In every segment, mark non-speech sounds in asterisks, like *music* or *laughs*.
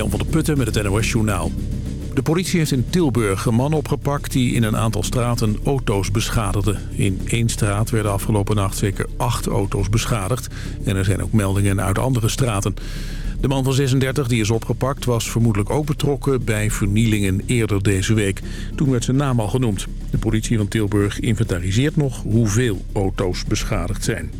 Jan van der Putten met het NOS Journaal. De politie heeft in Tilburg een man opgepakt die in een aantal straten auto's beschadigde. In één straat werden afgelopen nacht zeker acht auto's beschadigd. En er zijn ook meldingen uit andere straten. De man van 36 die is opgepakt was vermoedelijk ook betrokken bij vernielingen eerder deze week. Toen werd zijn naam al genoemd. De politie van Tilburg inventariseert nog hoeveel auto's beschadigd zijn.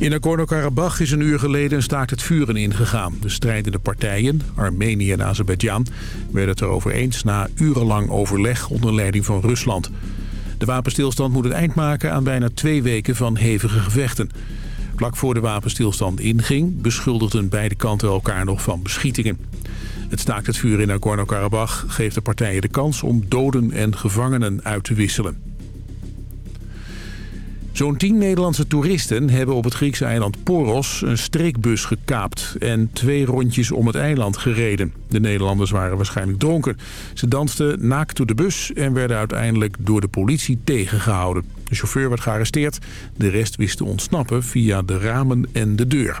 In Nagorno-Karabakh is een uur geleden een staakt het vuren ingegaan. De strijdende partijen, Armenië en Azerbeidzjan, werden het erover eens na urenlang overleg onder leiding van Rusland. De wapenstilstand moet het eind maken aan bijna twee weken van hevige gevechten. Vlak voor de wapenstilstand inging beschuldigden beide kanten elkaar nog van beschietingen. Het staakt het vuur in Nagorno-Karabakh geeft de partijen de kans om doden en gevangenen uit te wisselen. Zo'n tien Nederlandse toeristen hebben op het Griekse eiland Poros een streekbus gekaapt en twee rondjes om het eiland gereden. De Nederlanders waren waarschijnlijk dronken. Ze dansten naakt door de bus en werden uiteindelijk door de politie tegengehouden. De chauffeur werd gearresteerd, de rest wist te ontsnappen via de ramen en de deur.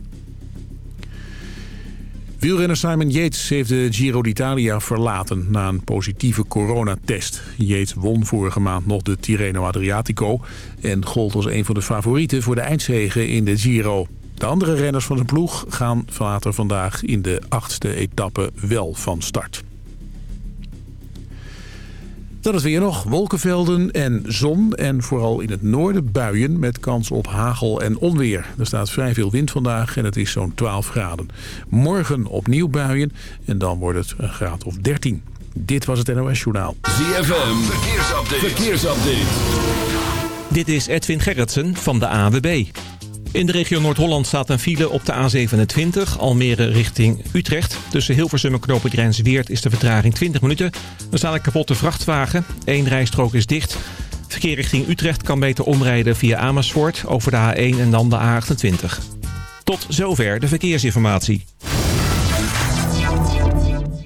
Wielrenner Simon Yates heeft de Giro d'Italia verlaten na een positieve coronatest. Yates won vorige maand nog de Tirreno Adriatico en gold als een van de favorieten voor de eindzege in de Giro. De andere renners van de ploeg gaan later vandaag in de achtste etappe wel van start. Dan is weer nog wolkenvelden en zon en vooral in het noorden buien met kans op hagel en onweer. Er staat vrij veel wind vandaag en het is zo'n 12 graden. Morgen opnieuw buien en dan wordt het een graad of 13. Dit was het NOS Journaal. ZFM, verkeersupdate. verkeersupdate. Dit is Edwin Gerritsen van de AWB. In de regio Noord-Holland staat een file op de A27, Almere richting Utrecht. Tussen Hilversum en Knopen Weert is de vertraging 20 minuten. Er staat een kapotte vrachtwagen, Eén rijstrook is dicht. Verkeer richting Utrecht kan beter omrijden via Amersfoort over de A1 en dan de A28. Tot zover de verkeersinformatie.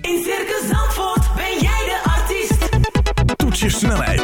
In Circus Zandvoort ben jij de artiest. Toets je snelheid,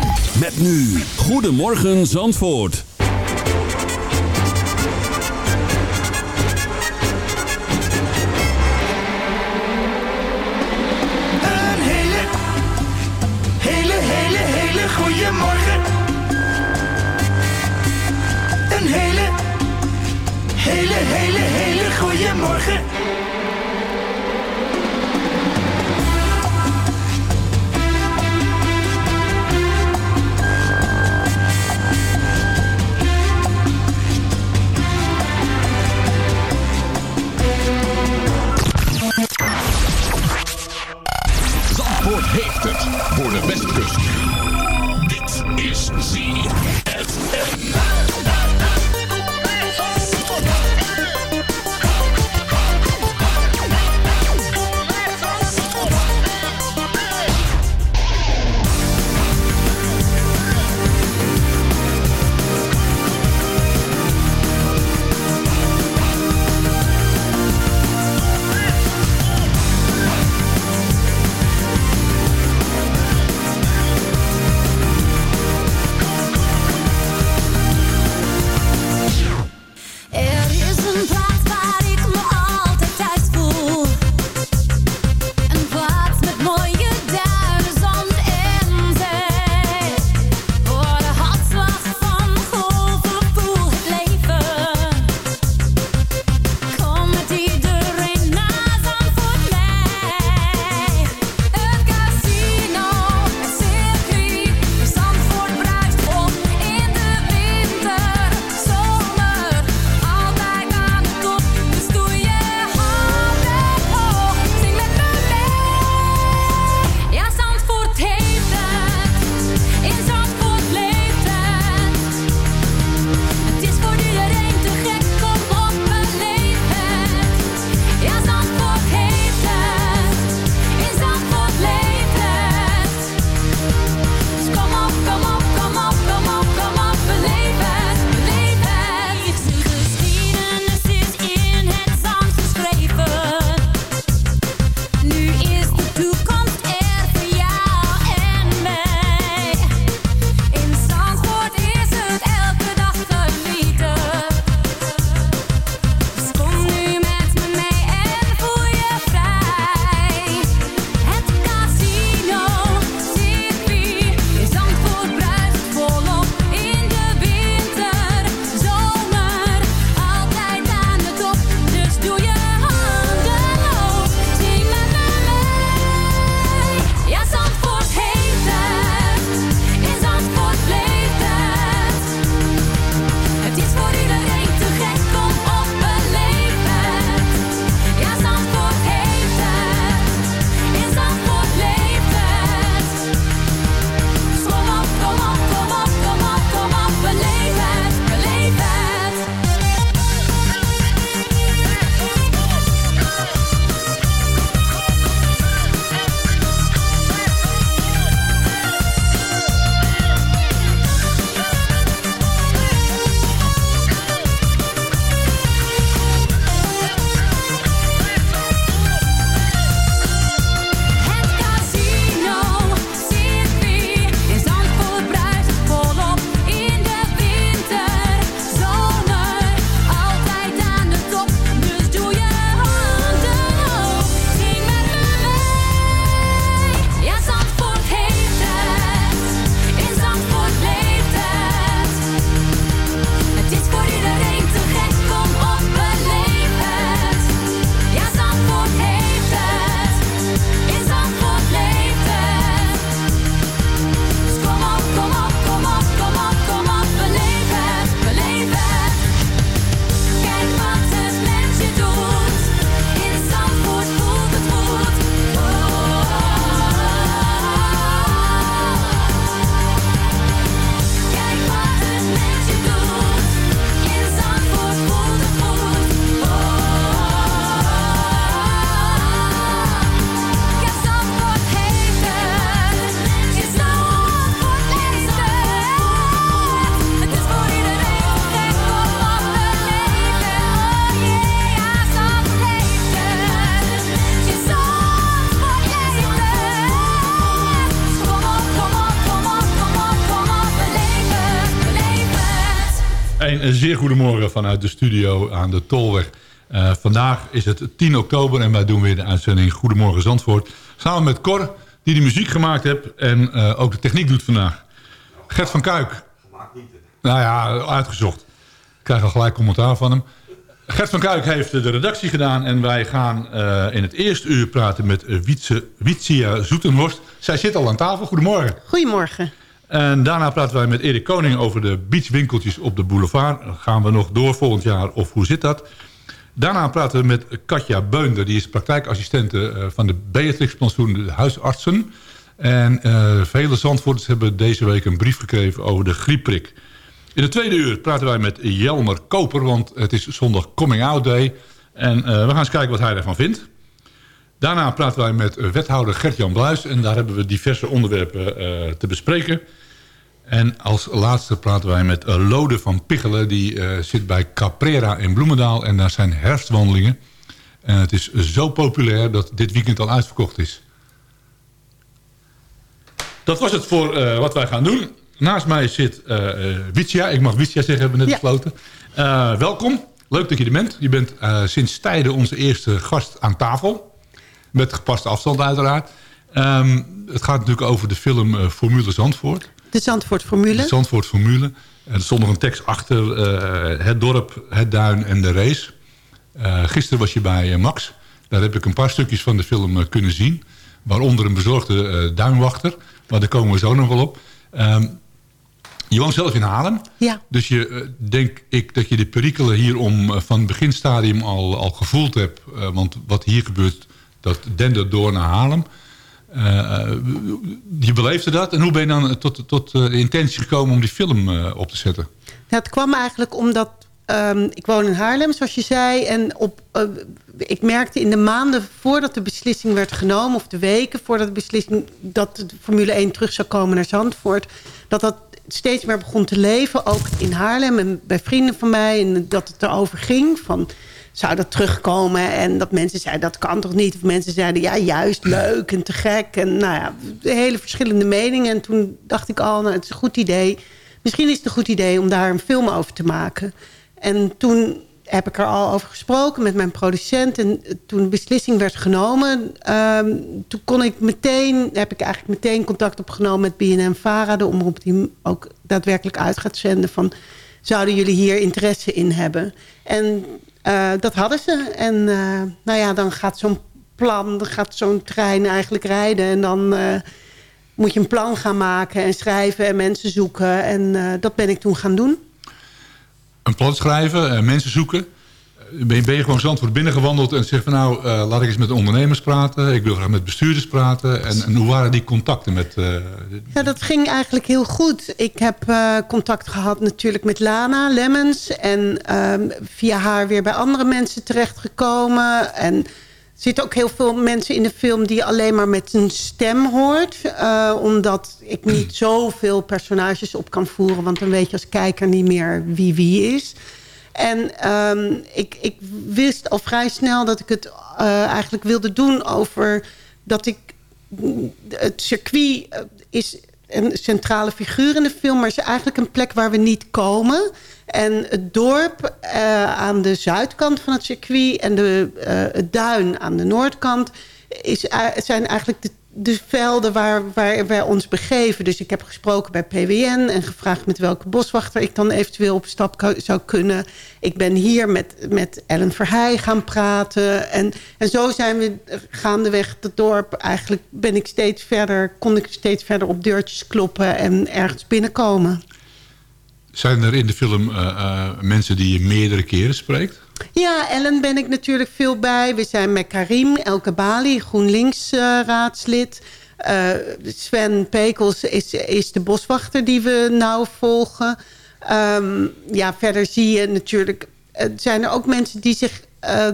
Met nu, Goedemorgen Zandvoort. Een hele, hele, hele, hele goede morgen. Een hele, hele, hele, hele goede morgen. Voor de Westkust. Dit is ZFM. Vanuit de studio aan de Tolweg. Eh, vandaag is het 10 oktober en wij doen weer de uitzending Goedemorgen Zandvoort. Samen met Cor, die de muziek gemaakt heeft en eh, ook de techniek doet vandaag. Gert van Kuik. Nou ja, uitgezocht. Ik krijg al gelijk commentaar van hem. Gert van Kuik heeft de redactie gedaan en wij gaan eh, in het eerste uur praten met Wietse, Wietsia Zoetenhorst. Zij zit al aan tafel. Goedemorgen. Goedemorgen. En daarna praten wij met Erik Koning over de beachwinkeltjes op de boulevard. Gaan we nog door volgend jaar of hoe zit dat? Daarna praten we met Katja Beunder. Die is praktijkassistente eh, van de Beatrix-plantsoen, de huisartsen. En uh, vele Zandvoorters hebben deze week een brief gekregen over de griepprik. In het tweede uur praten wij met Jelmer Koper, want het is zondag Coming Out Day. En uh, we gaan eens kijken wat hij ervan vindt. Daarna praten wij met wethouder Gert-Jan Bluis. En daar hebben we diverse onderwerpen te bespreken. En als laatste praten wij met uh, Lode van Pichelen. Die uh, zit bij Caprera in Bloemendaal. En daar zijn herfstwandelingen. En het is zo populair dat dit weekend al uitverkocht is. Dat was het voor uh, wat wij gaan doen. Naast mij zit Witia. Ik mag Witia zeggen, hebben we net ja. besloten. welkom. Leuk dat je er bent. Je bent sinds tijden onze eerste gast aan tafel. Met gepaste afstand uiteraard. Um, het gaat natuurlijk over de film Formule Zandvoort. De Zandvoort Formule. De Zandvoort Formule. Er stond nog een tekst achter. Uh, het dorp, het duin en de race. Uh, gisteren was je bij uh, Max. Daar heb ik een paar stukjes van de film kunnen zien. Waaronder een bezorgde duinwachter. Maar daar komen we zo nog wel op. Um, je woont zelf in Haarlem. Ja. Dus je denk ik dat je de perikelen hier om van het beginstadium al, al gevoeld hebt. want wat hier gebeurt, dat dendert door naar Haarlem. Uh, je beleefde dat. En hoe ben je dan tot, tot de intentie gekomen om die film op te zetten? Nou, het kwam eigenlijk omdat... Um, ik woon in Haarlem, zoals je zei. En op, ik merkte in de maanden voordat de beslissing werd genomen... of de weken voordat de beslissing dat de Formule 1 terug zou komen naar Zandvoort... dat dat steeds meer begon te leven. Ook in Haarlem en bij vrienden van mij. En dat het erover ging van zou dat terugkomen. En dat mensen zeiden, dat kan toch niet? Of mensen zeiden, ja, juist leuk en te gek. En nou ja, hele verschillende meningen. En toen dacht ik al, nou, het is een goed idee. Misschien is het een goed idee om daar een film over te maken. En toen heb ik er al over gesproken met mijn producent. En toen de beslissing werd genomen... Um, toen kon ik meteen, heb ik eigenlijk meteen contact opgenomen met BNN-Vara... de omroep die ook daadwerkelijk uit gaat zenden van... zouden jullie hier interesse in hebben? En uh, dat hadden ze. En uh, nou ja, dan gaat zo'n plan, dan gaat zo'n trein eigenlijk rijden. En dan uh, moet je een plan gaan maken en schrijven en mensen zoeken. En dat ben ik toen gaan doen. Een plan schrijven, mensen zoeken. Ben je, gewoon Zandvoort binnengewandeld en zegt van nou, uh, laat ik eens met de ondernemers praten. Ik wil graag met bestuurders praten. En, en hoe waren die contacten met... Uh, ja, dat ging eigenlijk heel goed. Ik heb uh, contact gehad natuurlijk met Lana Lemmens. En um, via haar weer bij andere mensen terechtgekomen. En er zitten ook heel veel mensen in de film die je alleen maar met een stem hoort. omdat ik niet *clears throat* zoveel personages op kan voeren. Want dan weet je als kijker niet meer wie wie is. En um, ik, ik wist al vrij snel dat ik het uh, eigenlijk wilde doen over... dat ik... Het circuit is een centrale figuur in de film... maar is eigenlijk een plek waar we niet komen. En het dorp uh, aan de zuidkant van het circuit... en de, het duin aan de noordkant... Is, zijn eigenlijk de de velden waar, waar wij ons begeven. Dus ik heb gesproken bij PWN en gevraagd met welke boswachter ik dan eventueel op stap zou kunnen. Ik ben hier met, met Ellen Verheij gaan praten. En, en zo zijn we gaandeweg het dorp. Eigenlijk ben ik steeds verder, kon ik steeds verder op deurtjes kloppen en ergens binnenkomen. Zijn er in de film uh, uh, mensen die je meerdere keren spreekt? Ja, Ellen ben ik natuurlijk veel bij. We zijn met Karim Elkebali, GroenLinks-raadslid. Uh, uh, Sven Pekels is, is de boswachter die we nauw volgen. Um, ja, verder zie je natuurlijk... Uh, zijn er ook mensen die zich,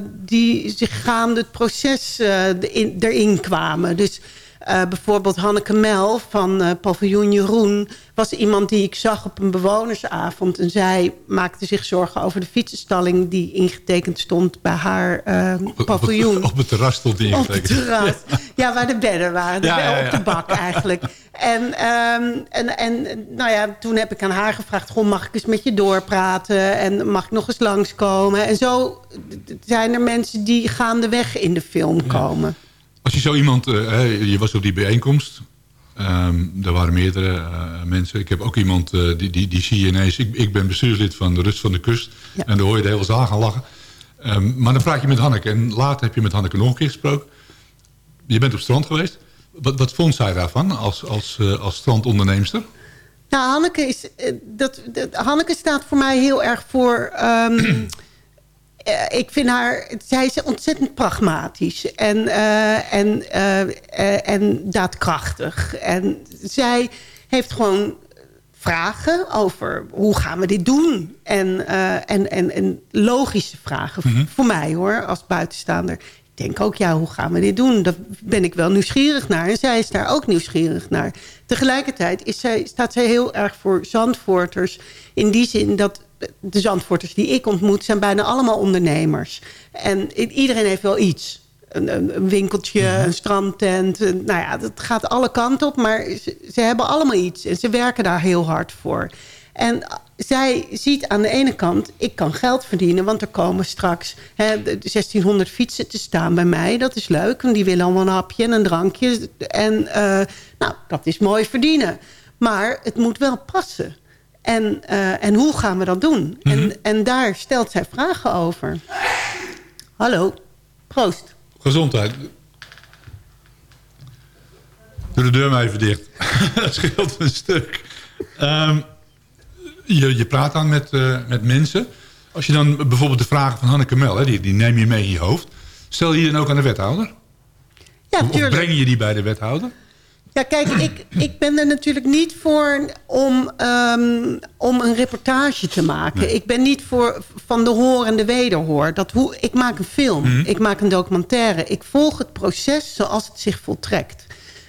die zich gaande het proces in, erin kwamen. Dus Eh, bijvoorbeeld Hanneke Mel van eh, Paviljoen Jeroen... was iemand die ik zag op een bewonersavond. En zij maakte zich zorgen over de fietsenstalling... die ingetekend stond bij haar eh, paviljoen. Op het terras stond die Op het ingetekend. terras. Ja, waar de bedden waren. Ja, ja. Op de bak eigenlijk. En, ehm, en, en nou ja, toen heb ik aan haar gevraagd... Goh, mag ik eens met je doorpraten? En mag ik nog eens langskomen? En zo zijn er mensen die gaandeweg in de film komen. Als je zo iemand... eh, je was op die bijeenkomst. Ehm er waren meerdere eh, mensen. Ik heb ook iemand, eh, die, die, die zie je ineens... Ik, ik ben bestuurslid van de Rust van de Kust. En dan hoor je de hele zaal gaan lachen. Ehm, maar dan praat je met Hanneke. En later heb je met Hanneke nog een keer gesproken. Je bent op strand geweest. Wat, wat vond zij daarvan als, als, als strandonderneemster? Nou, Hanneke, is, dat, dat- Hanneke staat voor mij heel erg voor... ehm, eh, ik vind haar... Zij is ontzettend pragmatisch en, eh, en, eh, eh, en daadkrachtig. En zij heeft gewoon vragen over hoe gaan we dit doen. En, eh, en, en, en logische vragen Mhm. voor mij hoor, als buitenstaander. Ik denk ook, ja, hoe gaan we dit doen? Daar ben ik wel nieuwsgierig naar. En zij is daar ook nieuwsgierig naar. Tegelijkertijd is zij, staat zij heel erg voor Zandvoorters. In die zin dat de Zandvoorters die ik ontmoet... zijn bijna allemaal ondernemers. En iedereen heeft wel iets. Een, een, winkeltje, een strandtent. een- nou ja, dat gaat alle kanten op. Maar ze, ze hebben allemaal iets. En ze werken daar heel hard voor. En zij ziet aan de ene kant, ik kan geld verdienen... want er komen straks hè, de 1600 fietsen te staan bij mij. Dat is leuk, want die willen allemaal een hapje en een drankje. En eh, nou, dat is mooi verdienen. Maar het moet wel passen. En, eh, en hoe gaan we dat doen? en, en daar stelt zij vragen over. Hallo, proost. Gezondheid. Doe de deur maar even dicht. *laughs* dat scheelt een stuk. Ehm, je, je praat dan met, eh, met mensen. Als je dan bijvoorbeeld de vragen van Hanneke Mel... Hè, die, die neem je mee in je hoofd. Stel je die dan ook aan de wethouder? Ja, of, of breng je die bij de wethouder? Ja, kijk, ik, ik ben er natuurlijk niet voor om, ehm, om een reportage te maken. Nee. Ik ben niet voor van de hoor en de wederhoor. Dat hoe, ik maak een film, Mhm. ik maak een documentaire. Ik volg het proces zoals het zich voltrekt.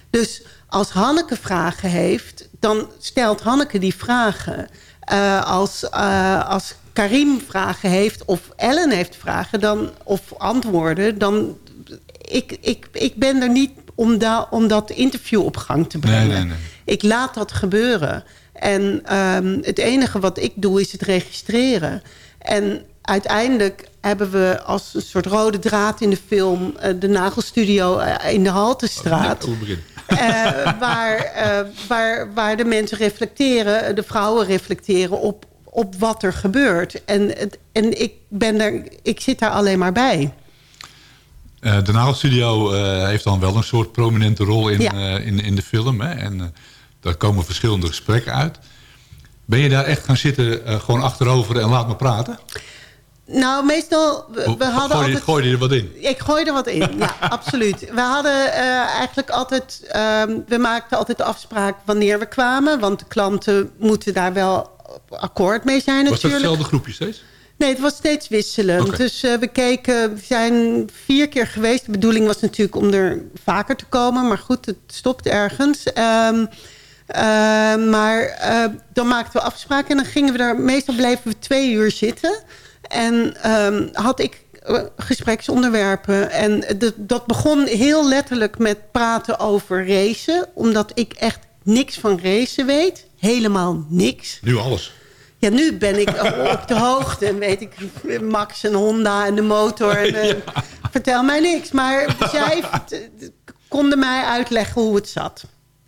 Dus als Hanneke vragen heeft, dan stelt Hanneke die vragen. Eh, als, eh, als Karim vragen heeft of Ellen heeft vragen dan, of antwoorden... dan ik, ik, ik ben er niet om, da, om dat interview op gang te brengen. Nee, nee, nee. Ik laat dat gebeuren. En ehm, het enige wat ik doe is het registreren. En uiteindelijk hebben we als een soort rode draad in de film... eh, de nagelstudio eh, in de Haltestraat. Eh, waar, waar, waar de mensen reflecteren, de vrouwen reflecteren op, op wat er gebeurt. En, en ik, ben er, ik zit daar alleen maar bij. Eh, de Nagelstudio eh heeft dan wel een soort prominente rol in, Ja. eh, in, in de film. Hè? En daar komen verschillende gesprekken uit. Ben je daar echt gaan zitten, gewoon achterover en laat me praten? Nou, meestal, we, hadden gooi, altijd... gooi je er wat in? Ik gooi er wat in, ja, *laughs* absoluut. We hadden eigenlijk altijd... ehm, we maakten altijd de afspraak wanneer we kwamen. Want de klanten moeten daar wel akkoord mee zijn Was dat natuurlijk. hetzelfde groepje steeds? Nee, het was steeds wisselend. Dus eh, we keken, we zijn vier keer geweest. De bedoeling was natuurlijk om er vaker te komen. Maar goed, het stopt ergens. Ehm, eh, maar eh, dan maakten we afspraken en dan gingen we daar... Meestal bleven we twee uur zitten. En ehm, had ik eh, gespreksonderwerpen. En dat- dat begon heel letterlijk met praten over racen. Omdat ik echt niks van racen weet. Helemaal niks. Nu alles. Ja, nu ben ik op de hoogte en weet ik Max en Honda en de motor. En, eh, Vertel mij niks. Maar zij *laughs* konden mij uitleggen hoe het zat.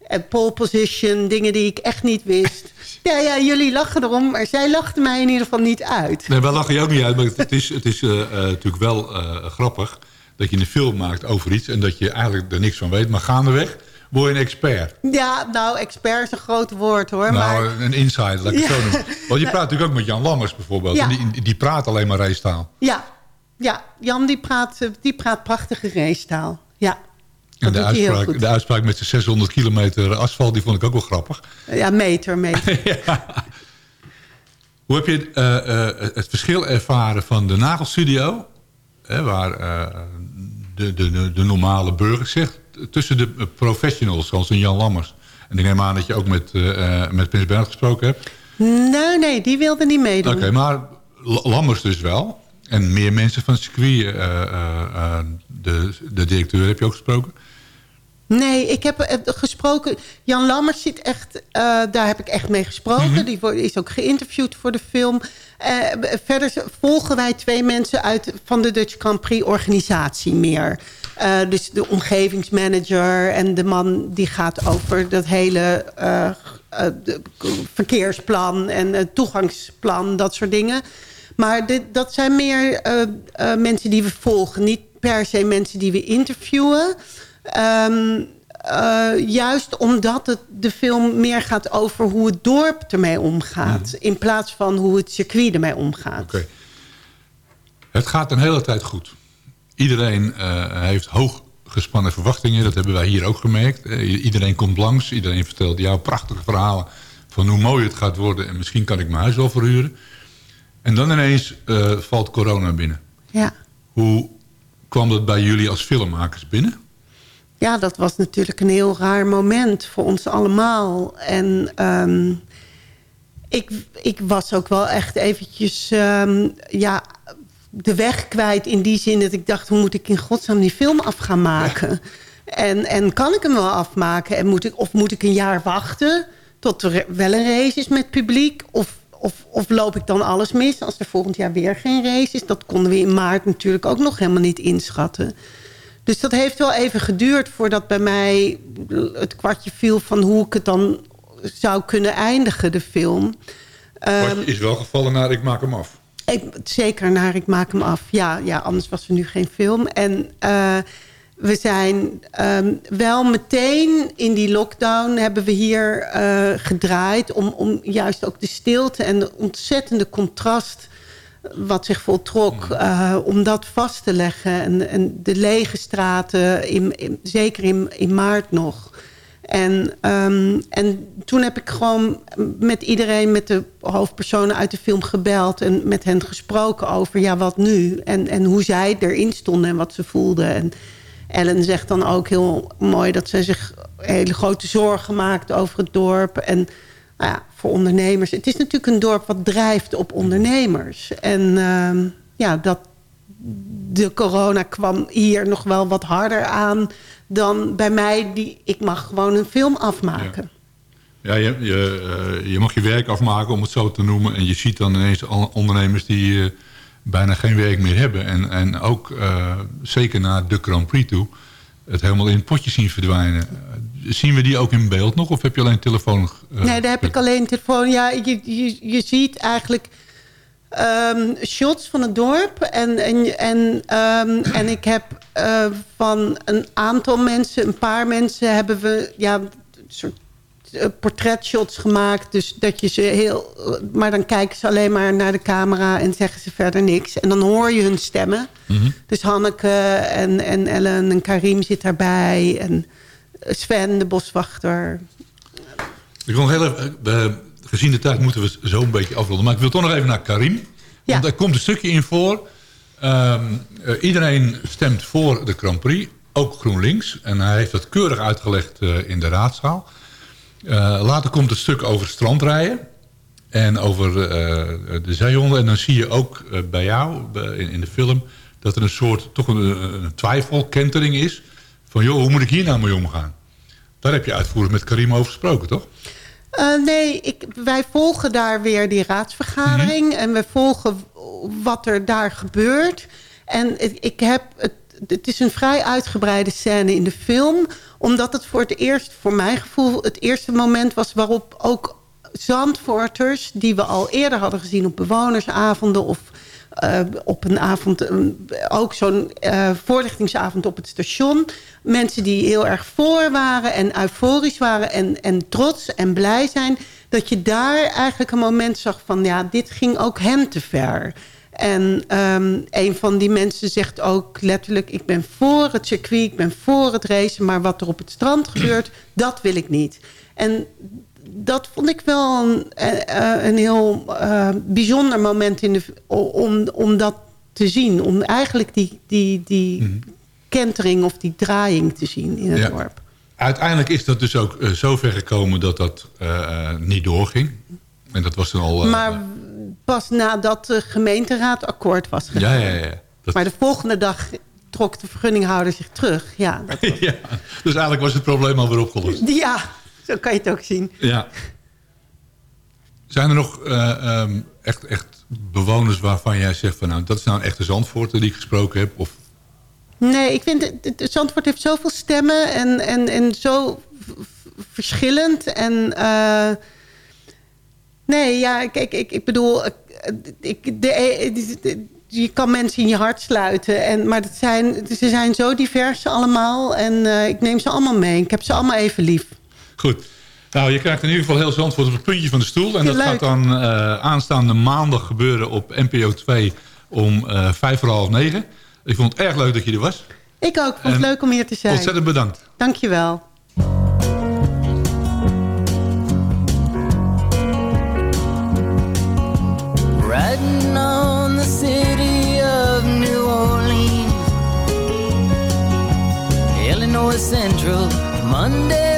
En pole position, dingen die ik echt niet wist. Ja, ja, jullie lachen erom, maar zij lachten mij in ieder geval niet uit. Nee, wij lachen je ook niet uit. Maar het is, het is eh, eh, natuurlijk wel grappig dat je een film maakt over iets... en dat je eigenlijk er niks van weet. Maar gaandeweg word je een expert. Ja, nou, expert is een groot woord hoor. nou, maar een insider, laat ik het zo noemen. Want je praat natuurlijk ook met Jan Lammers bijvoorbeeld. Ja. En die, die praat alleen maar racetaal. ja, ja, Jan die praat, eh, die praat prachtige racetaal. Ja, En de uitspraak, de uitspraak met zijn 600 kilometer asfalt... die vond ik ook wel grappig. Ja, meter, meter. *laughs* Hoe heb je eh, eh, het verschil ervaren van de nagelstudio... Hè, waar eh, de, de, de, de normale burger zegt... tussen de professionals, zoals een Jan Lammers. En ik neem aan dat je ook met, eh, eh, met Prins Bernhard gesproken hebt. Nee, nee, die wilde niet meedoen. Oké, maar Lammers dus wel. En meer mensen van het circuit. eh, de, de directeur heb je ook gesproken. Nee, ik heb gesproken... Jan Lammers zit echt... daar heb ik echt mee gesproken. Die wordt- is ook geïnterviewd voor de film. Verder volgen wij twee mensen uit van de Dutch Grand Prix organisatie meer. Eh, dus de omgevingsmanager en de man die gaat over dat hele eh, eh, de- verkeersplan en toegangsplan, dat soort dingen. Maar dit, dat zijn meer mensen die we volgen. Niet per se mensen die we interviewen. Ehm, eh, juist omdat het, de film meer gaat over hoe het dorp ermee omgaat. In plaats van hoe het circuit ermee omgaat. Oké. Het gaat een hele tijd goed. Iedereen eh, heeft hoog gespannen verwachtingen. Dat hebben wij hier ook gemerkt. Eh, iedereen komt langs. Iedereen vertelt jou prachtige verhalen van hoe mooi het gaat worden. En misschien kan ik mijn huis wel verhuren. En dan ineens eh, valt corona binnen. Ja. Hoe kwam dat bij jullie als filmmakers binnen? ja, dat was natuurlijk een heel raar moment voor ons allemaal. En ehm, ik, ik was ook wel echt eventjes ehm, ja, de weg kwijt in die zin dat ik dacht... hoe moet ik in godsnaam die film af gaan maken? En, en kan ik hem wel afmaken? En moet ik, of moet ik een jaar wachten tot er wel een race is met publiek? Of, of, of loop ik dan alles mis als er volgend jaar weer geen race is? Dat konden we in maart natuurlijk ook nog helemaal niet inschatten. Dus dat heeft wel even geduurd voordat bij mij het kwartje viel... van hoe ik het dan zou kunnen eindigen, de film. Ehm, Wat is wel gevallen naar ik maak hem af. Ik, zeker naar Ik Maak Hem Af. Ja, ja, anders was er nu geen film. En eh, we zijn ehm, wel meteen in die lockdown... hebben we hier eh, gedraaid... Om, om juist ook de stilte en de ontzettende contrast wat zich voltrok, eh, om dat vast te leggen. En, en de lege straten, in, in- zeker in, in maart nog. En, ehm, en toen heb ik gewoon met iedereen, met de hoofdpersonen uit de film gebeld... en met hen gesproken over, ja, wat nu? En, en hoe zij erin stonden en wat ze voelden. En Ellen zegt dan ook heel mooi dat zij zich hele grote zorgen maakt over het dorp. En nou ja, voor ondernemers. Het is natuurlijk een dorp wat drijft op ondernemers. En ehm, ja, dat, de corona kwam hier nog wel wat harder aan dan bij mij. Die, ik mag gewoon een film afmaken. Ja, je, je, eh, je mag je werk afmaken, om het zo te noemen. En je ziet dan ineens ondernemers die eh, bijna geen werk meer hebben. En, en ook, eh, zeker naar de Grand Prix toe, het helemaal in potjes zien verdwijnen. Zien we die ook in beeld nog? Of heb je alleen telefoon? eh, nee, daar heb ik alleen telefoon. Ja, je, je, je ziet eigenlijk ehm, shots van het dorp. En, en, en, ehm, en ik heb eh, van een aantal mensen, een paar mensen... hebben we ja, een soort eh, portretshots gemaakt. Dus dat je ze heel... Maar dan kijken ze alleen maar naar de camera en zeggen ze verder niks. En dan hoor je hun stemmen. Dus Hanneke en, en Ellen en Karim zit daarbij. En Sven, de boswachter. Ik wil nog heel even, eh, gezien de tijd moeten we zo een beetje afronden. Maar ik wil toch nog even naar Karim. Want er komt een stukje in voor. Ehm, eh, iedereen stemt voor de Grand Prix. Ook GroenLinks. En hij heeft dat keurig uitgelegd eh, in de raadzaal. Eh, later komt het stuk over strandrijden. En over de zeehonden. En dan zie je ook bij jou in, in de film... dat er een soort toch een, een twijfelkentering is. Van joh, hoe moet ik hier nou mee omgaan? Daar heb je uitvoerig met Karim over gesproken, toch? Eh, nee, ik, wij volgen daar weer die raadsvergadering. En we volgen wat er daar gebeurt. En ik heb het, het is een vrij uitgebreide scène in de film. Omdat het voor het eerst, voor mijn gevoel... het eerste moment was waarop ook Zandvoorters... die we al eerder hadden gezien op bewonersavonden... of eh, op een avond, eh, ook zo'n eh, voorlichtingsavond op het station. Mensen die heel erg voor waren en euforisch waren en, en trots en blij zijn. Dat je daar eigenlijk een moment zag van, ja, dit ging ook hen te ver. En ehm, een van die mensen zegt ook letterlijk... ik ben voor het circuit, ik ben voor het racen... maar wat er op het strand gebeurt, dat wil ik niet. En dat vond ik wel een, eh, een heel eh, bijzonder moment in de, om, om dat te zien. Om eigenlijk die, die, die, kentering of die draaiing te zien in het Ja. dorp. Uiteindelijk is dat dus ook eh, zo ver gekomen dat dat eh, eh, niet doorging. En dat was dan al... eh, maar pas nadat de gemeenteraad akkoord was ja, gegaan. ja, ja. Dat- Maar de volgende dag trok de vergunninghouder zich terug. Ja, dat, *laughs* ja. Dus eigenlijk was het probleem alweer opgelost. ja zo kan je het ook zien. Ja. Zijn er nog eh, ehm, echt, echt bewoners waarvan jij zegt... van nou, dat is nou een echte Zandvoorter die ik gesproken heb? Of Nee, ik vind... Het, Zandvoort heeft zoveel stemmen en, en, en zo verschillend. En... eh, nee, ja, kijk, ik, ik bedoel... ik- de, de- je kan mensen in je hart sluiten. En, maar dat zijn, ze zijn zo divers allemaal. En eh, ik neem ze allemaal mee. Ik heb ze allemaal even lief. Goed. Nou, je krijgt in ieder geval heel Zandvoort op het puntje van de stoel. En dat leuk. gaat dan eh, aanstaande maandag gebeuren op NPO 2 om eh vijf voor half negen. Ik vond het erg leuk dat je er was. Ik ook. Vond het En leuk om hier te zijn. Ontzettend bedankt. Dank je wel. Riding on the city of New Orleans, Illinois Central, Monday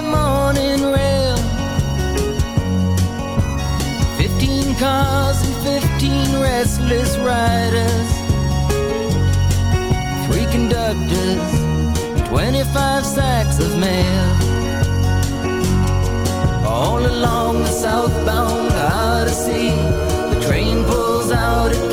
restless riders, three conductors, 25 sacks of mail. All along the southbound Odyssey, the train pulls out at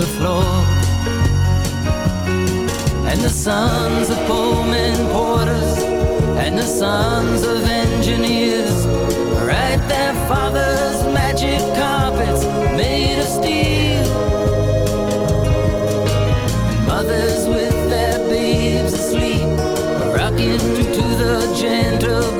the floor. And the sons of Pullman porters and the sons of engineers write their fathers' magic carpets made of steel. And mothers with their babes asleep, rocking to the gentle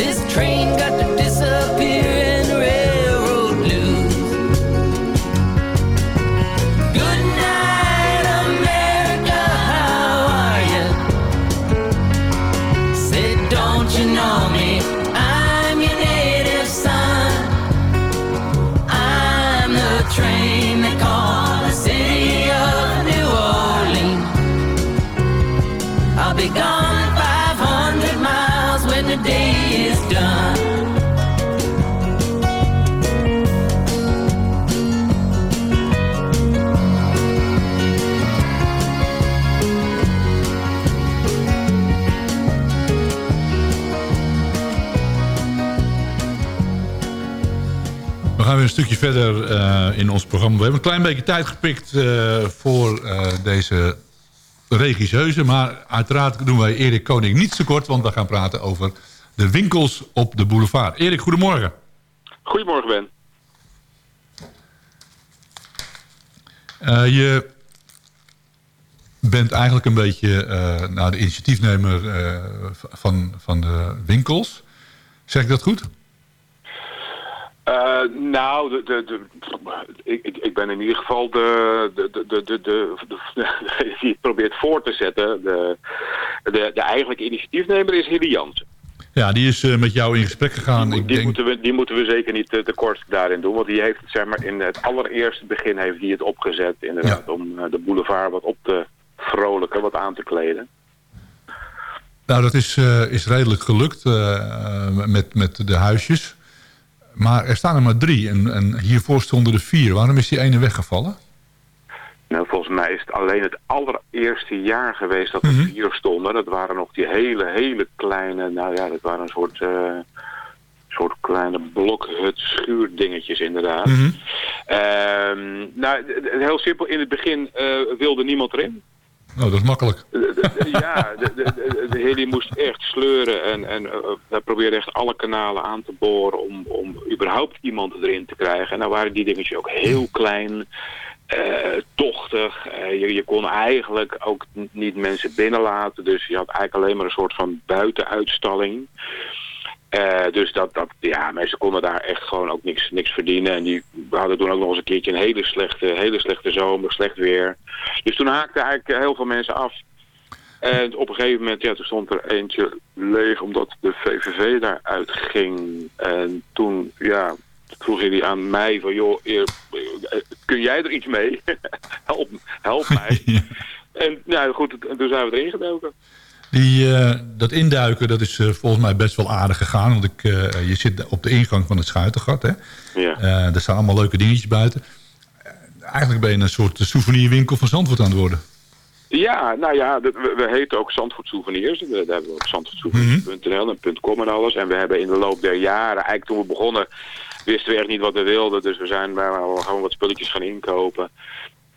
This train got verder eh, in ons programma. We hebben een klein beetje tijd gepikt eh, voor eh, deze regisseuze. Maar uiteraard doen wij Erik Koning niet te kort... want we gaan praten over de winkels op de boulevard. Erik, goedemorgen. Goedemorgen, Ben. Je bent eigenlijk een beetje nou, de initiatiefnemer van, van de winkels. Zeg ik dat goed? Eh, nou, de, de, de, ik, ik- ben in ieder geval de, de, de, de, de, *laughs* die het probeert voor te zetten. De, de, de eigenlijke initiatiefnemer is Hilly Jansen. Ja, die is eh, met jou in gesprek gegaan. Ik Die, denk, moeten we, die moeten we zeker niet te tekort daarin doen. Want die heeft het, zeg maar, in het allereerste begin heeft die het opgezet. Inderdaad, om eh, de boulevard wat op te vrolijken, wat aan te kleden. nou, dat is, eh, is redelijk gelukt eh, met, met de huisjes. Maar er staan er maar drie en, en hiervoor stonden er vier. Waarom is die ene weggevallen? Nou, volgens mij is het alleen het allereerste jaar geweest dat er Mhm. vier stonden. Dat waren nog die hele, hele kleine, nou ja, dat waren een soort, eh, soort kleine blokhut schuurdingetjes inderdaad. Mhm. Ehm, nou, heel simpel, in het begin eh, wilde niemand erin. Nou, dat is makkelijk. Ja, de, de, de, moest echt sleuren en, en uh, wij probeerden echt alle kanalen aan te boren om, om überhaupt iemand erin te krijgen. En nou waren die dingetjes ook heel klein, eh, tochtig. Eh, je, je kon eigenlijk ook niet mensen binnenlaten, dus je had eigenlijk alleen maar een soort van buitenuitstalling. Eh, dus dat, dat, ja, mensen konden daar echt gewoon ook niks, niks verdienen. En die hadden toen ook nog eens een keertje een hele slechte, hele slechte zomer, slecht weer. Dus toen haakten eigenlijk heel veel mensen af. En op een gegeven moment, ja, toen stond er eentje leeg omdat de VVV daaruit ging. En toen, ja, vroeg hij aan mij van, joh, eer, kun jij er iets mee? *laughs* help, help mij. *laughs* En nou goed, en toen zijn we erin gedoken. Die, eh, dat induiken, dat is eh, volgens mij best wel aardig gegaan. Want ik, eh, je zit op de ingang van het Schuitengat. Hè? Ja. Er staan allemaal leuke dingetjes buiten. Eigenlijk ben je een soort souvenirwinkel van Zandvoort aan het worden. Ja, nou ja, we, we heten ook Zandvoort Souvenirs. Dat hebben we op zandvoortsouvenirs.nl en .com en alles. En we hebben in de loop der jaren, eigenlijk toen we begonnen, wisten we echt niet wat we wilden. Dus we zijn bij gewoon wat spulletjes gaan inkopen.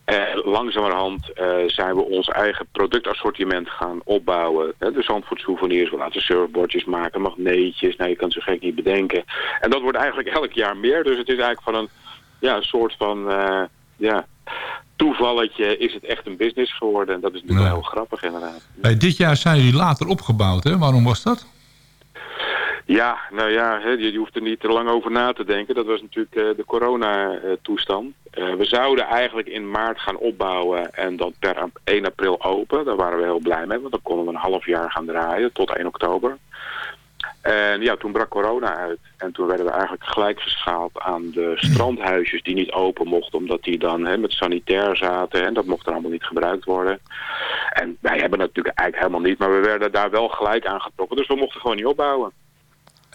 En langzamerhand eh, zijn we ons eigen productassortiment gaan opbouwen. Hè, de Zandvoort Souvenirs, we laten surfboardjes maken, magneetjes. Nou, je kan het zo gek niet bedenken. En dat wordt eigenlijk *laughs* elk jaar meer. Dus het is eigenlijk van een, ja, een soort van... eh, ja, toevalletje is het echt een business geworden. En dat is natuurlijk wel heel grappig inderdaad. Hey, dit jaar zijn jullie later opgebouwd. Hè? Waarom was dat? Ja, nou ja, hè, je, je hoeft er niet te lang over na te denken. Dat was natuurlijk eh, de corona-toestand. we zouden eigenlijk in maart gaan opbouwen en dan per ap- 1 april open. Daar waren we heel blij mee, want dan konden we een half jaar gaan draaien tot 1 oktober. En ja, toen brak corona uit. En toen werden we eigenlijk gelijk geschaald aan de strandhuisjes die niet open mochten. Omdat die dan met sanitair zaten. En dat mocht er allemaal niet gebruikt worden. En wij hebben natuurlijk eigenlijk helemaal niet. Maar we werden daar wel gelijk aangetrokken. Dus we mochten gewoon niet opbouwen.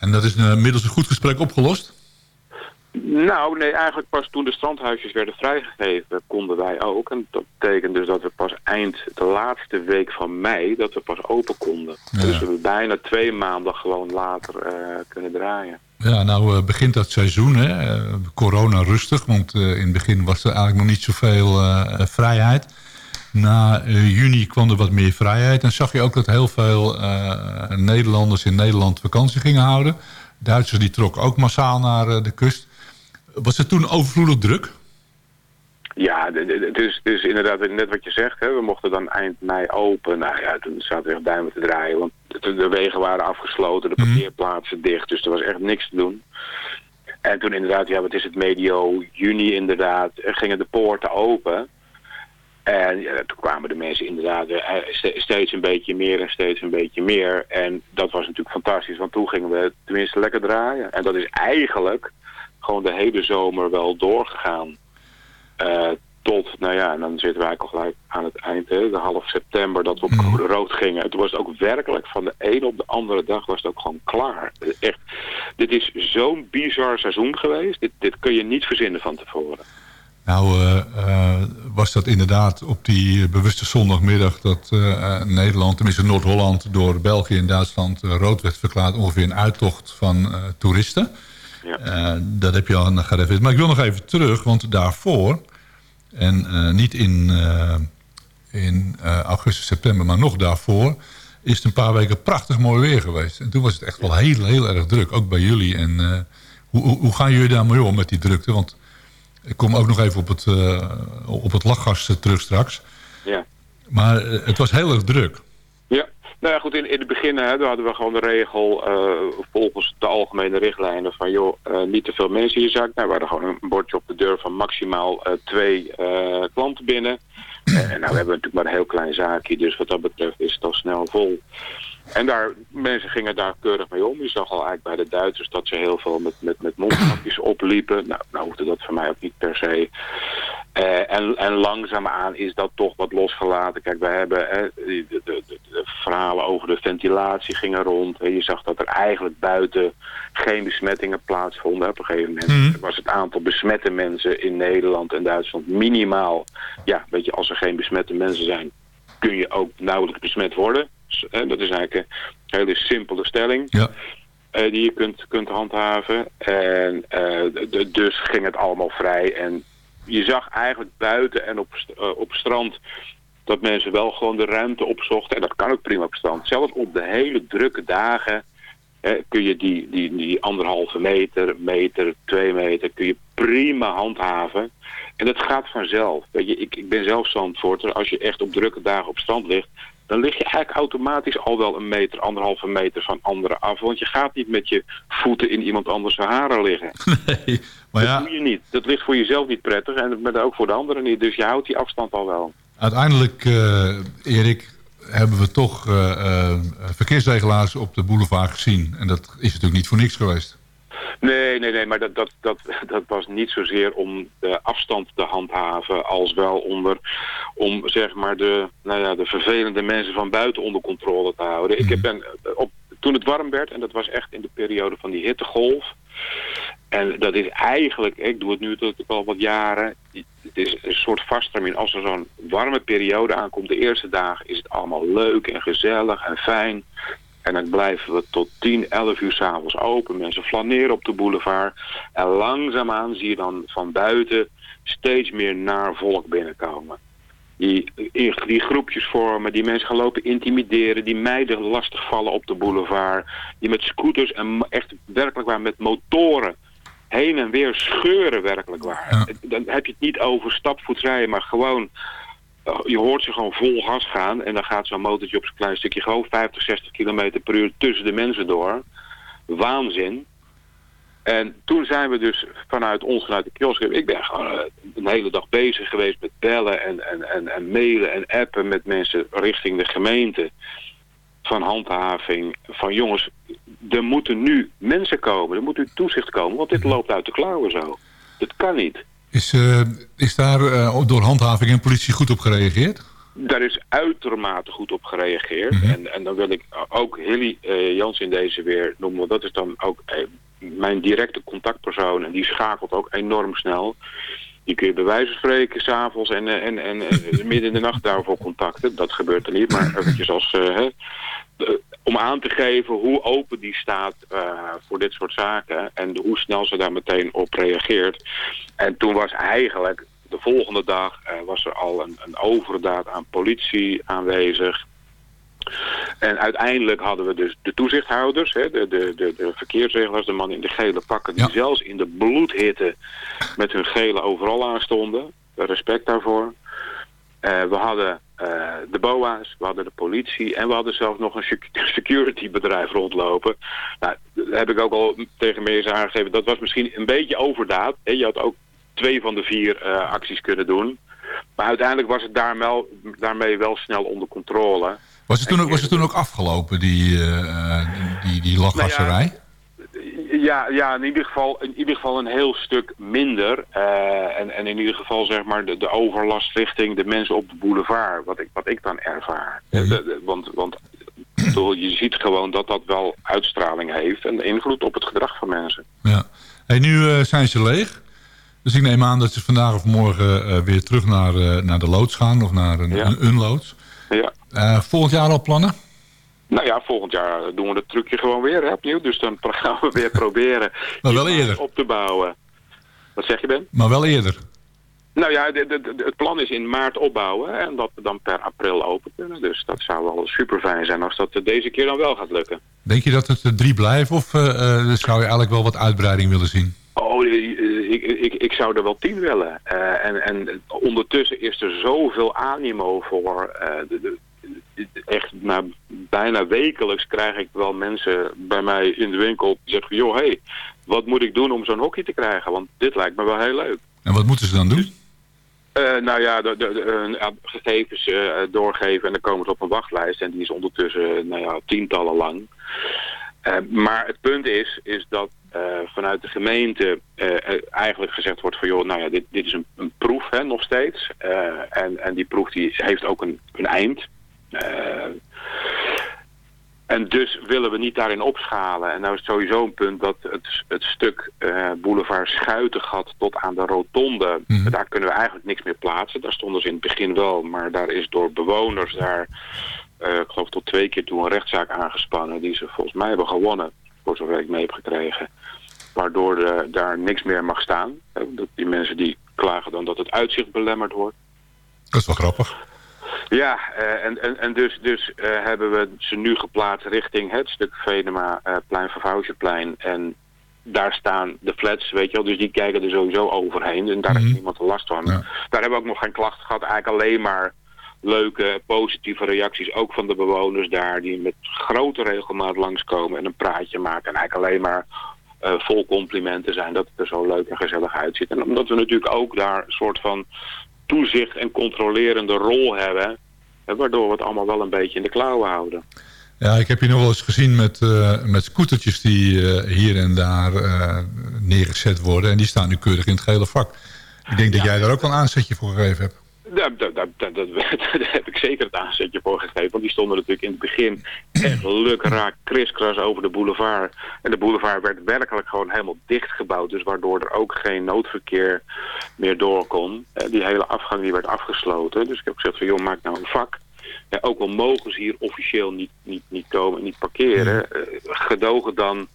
En dat is uh, middels een goed gesprek opgelost? Nou, nee, eigenlijk pas toen de strandhuisjes werden vrijgegeven konden wij ook. En dat betekent dus dat we pas eind de laatste week van mei, dat we pas open konden. Ja. Dus we hebben bijna twee maanden gewoon later eh, kunnen draaien. Ja, nou uh, begint dat seizoen, hè? Uh, corona rustig, want in het begin was er eigenlijk nog niet zoveel vrijheid. Na juni kwam er wat meer vrijheid en zag je ook dat heel veel Nederlanders in Nederland vakantie gingen houden. Duitsers die trokken ook massaal naar de kust. Was het toen overvloedig druk? Ja, het is, het is inderdaad net wat je zegt. Hè. We mochten dan eind mei open. Nou ja, toen zaten we echt duimen te draaien. Want de, de wegen waren afgesloten, de parkeerplaatsen dicht. Dus er was echt niks te doen. En toen inderdaad, ja, wat is het, medio juni inderdaad, gingen de poorten open. En ja, toen kwamen de mensen inderdaad steeds een beetje meer en steeds een beetje meer. En dat was natuurlijk fantastisch, want toen gingen we tenminste lekker draaien. En dat is eigenlijk gewoon de hele zomer wel doorgegaan. Uh, tot, nou ja, en dan zitten we eigenlijk al gelijk aan het eind, hè, de half september, dat we op mm. rood gingen. En toen was het ook werkelijk, van de een op de andere dag was het ook gewoon klaar. Echt, dit is zo'n bizar seizoen geweest, dit, dit kun je niet verzinnen van tevoren. Nou, uh, uh, was dat inderdaad op die bewuste zondagmiddag dat uh, Nederland, tenminste Noord-Holland, door België en Duitsland rood werd verklaard. Ongeveer een uittocht van toeristen. Eh, dat heb je al gerefereerd. Maar ik wil nog even terug, want daarvoor... en eh, niet in, eh, in eh, augustus, september, maar nog daarvoor... is het een paar weken prachtig mooi weer geweest. En toen was het echt wel heel, heel erg druk, ook bij jullie. En eh, hoe, hoe, hoe gaan jullie daarmee om met die drukte? Want ik kom ook nog even op het, eh, op het lachgas eh, terug straks. Ja. Maar eh, het was heel erg druk. Ja, nou ja, goed, in, in het begin hè, daar hadden we gewoon de regel volgens de algemene richtlijnen van joh, niet te veel mensen in je zaak. Nou, we hadden gewoon een bordje op de deur van maximaal twee klanten binnen. En *clears throat* nou, we hebben natuurlijk maar een heel klein zaakje, dus wat dat betreft is het al snel vol. En daar, mensen gingen daar keurig mee om. Je zag al eigenlijk bij de Duitsers dat ze heel veel met, met, met mondkapjes *clears throat* opliepen. Nou, nou hoefde dat voor mij ook niet per se. Eh, en, en langzaamaan is dat toch wat losgelaten. Kijk, we hebben hè, de, de, de, de verhalen over de ventilatie gingen rond. En je zag dat er eigenlijk buiten geen besmettingen plaatsvonden. Op een gegeven moment was het aantal besmette mensen in Nederland en Duitsland minimaal. Ja, weet je, als er geen besmette mensen zijn, kun je ook nauwelijks besmet worden. Dat is eigenlijk een hele simpele stelling. Ja. eh, die je kunt, kunt handhaven. En eh, dus ging het allemaal vrij. En je zag eigenlijk buiten en op, eh, op strand dat mensen wel gewoon de ruimte opzochten. En dat kan ook prima op strand. Zelfs op de hele drukke dagen kun je die, die, die anderhalve meter, meter, twee meter, kun je prima handhaven. En dat gaat vanzelf. Weet je, ik, ik ben zelf zandvoorter. Als je echt op drukke dagen op strand ligt, dan lig je eigenlijk automatisch al wel een meter, anderhalve meter van anderen af. Want je gaat niet met je voeten in iemand anders haren liggen. *laughs* Nee, maar dat ja, doe je niet. Dat ligt voor jezelf niet prettig en maar ook voor de anderen niet. Dus je houdt die afstand al wel. uiteindelijk, eh, Erik, hebben we toch eh, verkeersregelaars op de boulevard gezien. En dat is natuurlijk niet voor niks geweest. Nee, nee, nee, maar dat, dat, dat, dat was niet zozeer om de afstand te handhaven als wel onder, om zeg maar de, nou ja, de vervelende mensen van buiten onder controle te houden. Ik heb ben, op, toen het warm werd, en dat was echt in de periode van die hittegolf, en dat is eigenlijk, ik doe het nu natuurlijk al wat jaren, het is een soort vaststemming. Als er zo'n warme periode aankomt, de eerste dagen is het allemaal leuk en gezellig en fijn. En dan blijven we tot 10, 11 uur s'avonds open. Mensen flaneren op de boulevard. En langzaamaan zie je dan van buiten steeds meer naar volk binnenkomen. Die, die groepjes vormen, die mensen gaan lopen intimideren, die meiden lastigvallen op de boulevard. Die met scooters en echt werkelijk waar met motoren heen en weer scheuren werkelijk waar. Dan heb je het niet over stapvoetsrijden, maar gewoon... Je hoort ze gewoon vol gas gaan en dan gaat zo'n motortje op zijn klein stukje gewoon 50, 60 kilometer per uur tussen de mensen door. Waanzin. En toen zijn we dus vanuit ons, vanuit de kiosk, ik ben gewoon eh, een hele dag bezig geweest met bellen en, en, en, en mailen en appen met mensen richting de gemeente. Van handhaving, van jongens, er moeten nu mensen komen, er moet nu toezicht komen, want dit loopt uit de klauwen zo. Dat kan niet. Is, eh, is daar eh, door handhaving en politie goed op gereageerd? Daar is uitermate goed op gereageerd. en, en dan wil ik ook Hilly eh, Jans in deze weer noemen. Want dat is dan ook mijn directe contactpersoon. En die schakelt ook enorm snel. Die kun je bij wijze van spreken s'avonds en, en, en, en *laughs* midden in de nacht daarvoor contacten. Dat gebeurt er niet. Maar eventjes als... hè, om aan te geven hoe open die staat eh, voor dit soort zaken. En hoe snel ze daar meteen op reageert. En toen was eigenlijk de volgende dag eh, was er al een, een overdaad aan politie aanwezig. En uiteindelijk hadden we dus de toezichthouders, hè, de, de, de, de verkeersregelaars, de man in de gele pakken, die zelfs in de bloedhitte met hun gele overal aanstonden. Respect daarvoor. Eh, we hadden eh, de BOA's, we hadden de politie en we hadden zelfs nog een sec- *laughs* security bedrijf rondlopen. Nou, dat heb ik ook al tegen mensen aangegeven. Dat was misschien een beetje overdaad. Hè. Je had ook twee van de vier eh, acties kunnen doen. Maar uiteindelijk was het daar wel, daarmee wel snel onder controle. Was het toen ook, was het toen ook afgelopen, die, eh, die, die lachgasserij? Ja, ja in, ieder geval, in ieder geval een heel stuk minder. Eh, en, en in ieder geval zeg maar de, de overlast richting de mensen op de boulevard. Wat ik, wat ik dan ervaar. De- de- want want je ziet gewoon dat dat wel uitstraling heeft. En invloed op het gedrag van mensen. Ja. Hey, nu eh, zijn ze leeg. Dus ik neem aan dat ze vandaag of morgen eh, weer terug naar, naar de loods gaan. Of naar een, een, een loods. Ja. Volgend jaar al plannen? Nou ja, volgend jaar doen we het trucje gewoon weer hè, opnieuw. Dus dan *laughs* gaan we weer proberen *laughs* Maar wel eerder. op te bouwen. Wat zeg je, Ben? Maar wel eerder. Nou ja, de, de- de- het plan is in maart opbouwen en dat we dan per april open kunnen. Dus dat zou wel super fijn zijn als dat deze keer dan wel gaat lukken. Denk je dat het er drie blijven of eh, eh, zou je eigenlijk wel wat uitbreiding willen zien? Oh, eh, ik, ik, ik zou er wel tien willen. En, en ondertussen is er zoveel animo voor. de- echt, nou, bijna wekelijks krijg ik wel mensen bij mij in de winkel die zeggen... joh, hey, wat moet ik doen om zo'n hockey te krijgen? Want dit lijkt me wel heel leuk. En wat moeten ze dan doen? Eh, nou ja, de, de, gegevens eh, doorgeven en dan komen ze op een wachtlijst. En die is ondertussen eh, nou ja, tientallen lang. Maar het punt is, is dat vanuit de gemeente eigenlijk gezegd wordt van... joh, nou ja, dit, dit is een, een proef hè, nog steeds. En, en die proef die heeft ook een, een eind. Eh, en dus willen we niet daarin opschalen. En nou is het sowieso een punt dat het, het stuk eh, boulevard Schuitengat tot aan de rotonde... daar kunnen we eigenlijk niks meer plaatsen. Daar stonden ze in het begin wel, maar daar is door bewoners daar... eh, ik geloof tot twee keer toe een rechtszaak aangespannen... die ze volgens mij hebben gewonnen, voor zover ik mee heb gekregen. Waardoor de, daar niks meer mag staan. Die mensen die klagen dan dat het uitzicht belemmerd wordt. Dat is wel grappig. Ja, eh, en, en, en dus, dus eh, hebben we ze nu geplaatst richting het stuk Venema, eh plein Vervouwsjeplein. En daar staan de flats, weet je wel, dus die kijken er sowieso overheen. En daar heeft niemand er last van. Daar hebben we ook nog geen klachten gehad, eigenlijk alleen maar leuke, positieve reacties, ook van de bewoners daar, die met grote regelmaat langskomen en een praatje maken. En eigenlijk alleen maar vol complimenten zijn dat het er zo leuk en gezellig uitziet. En omdat we natuurlijk ook daar een soort van toezicht en controlerende rol hebben, hè, waardoor we het allemaal wel een beetje in de klauwen houden. Ja, ik heb je nog wel eens gezien met, eh, met scootertjes die eh, hier en daar eh, neergezet worden. En die staan nu keurig in het gele vak. Ik denk dat jij daar ook wel een aanzetje voor gegeven hebt. Daar, daar, daar, daar, heb ik zeker het aanzetje voor gegeven. Want die stonden natuurlijk in het begin echt lukraak kriskras over de boulevard. En de boulevard werd werkelijk gewoon helemaal dichtgebouwd. Dus waardoor er ook geen noodverkeer meer door kon. Eh, Die hele afgang die werd afgesloten. Dus ik heb gezegd van joh, maak nou een vak. Ja, ook al mogen ze hier officieel niet, niet, niet komen en niet parkeren. eh, gedogen dan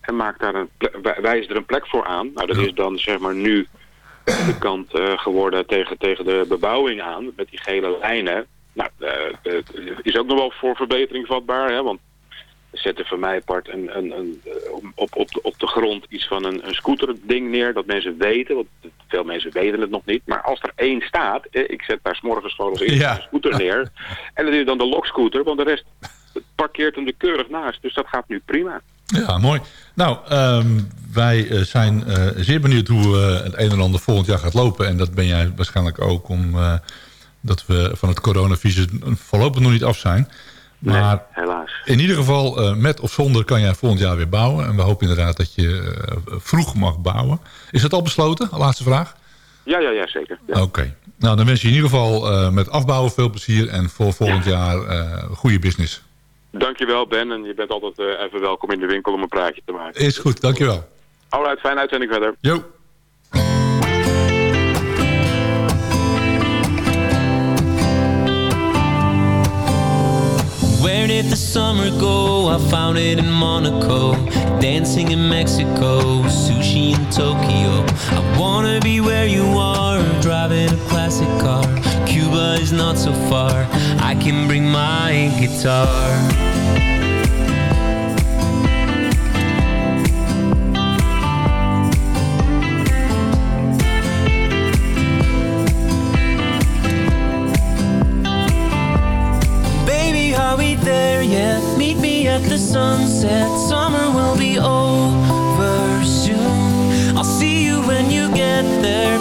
en maak daar een wijs er een plek voor aan. Nou, dat is dan zeg maar nu de kant eh, geworden tegen, tegen de bebouwing aan, met die gele lijnen. Nou, eh, eh, is ook nog wel voor verbetering vatbaar, hè, want we zetten van mij apart een, een, een, eh, op, op, de, op de grond iets van een, een scooterding neer, dat mensen weten, want veel mensen weten het nog niet, maar als er één staat, ik zet daar s'morgens gewoon als eerste Ja. een scooter neer, en dat is dan de lokscooter, want de rest parkeert hem er keurig naast, dus dat gaat nu prima. Ja, mooi. Nou, ehm, wij eh, zijn eh, zeer benieuwd hoe eh, het een en ander volgend jaar gaat lopen. En dat ben jij waarschijnlijk ook, omdat dat we van het coronavirus voorlopig nog niet af zijn. Maar helaas. in ieder geval, met of zonder kan jij volgend jaar weer bouwen. En we hopen inderdaad dat je vroeg mag bouwen. Is dat al besloten? Laatste vraag. Ja, ja, ja, zeker. Ja. Oké. Nou, dan wens je in ieder geval met afbouwen veel plezier. En voor volgend jaar goede business. Dankjewel Ben en je bent altijd eh, even welkom in de winkel om een praatje te maken. Is goed, dankjewel. Alright, fijne uitzending verder. Jo. Where did the summer go? I found it in Monaco, dancing in Mexico, sushi in Tokyo. I wanna be where you are, driving a classic car. Cuba is not so far, I can bring my guitar. Baby, are we there yet? Meet me at the sunset. Summer will be over soon. I'll see you when you get there,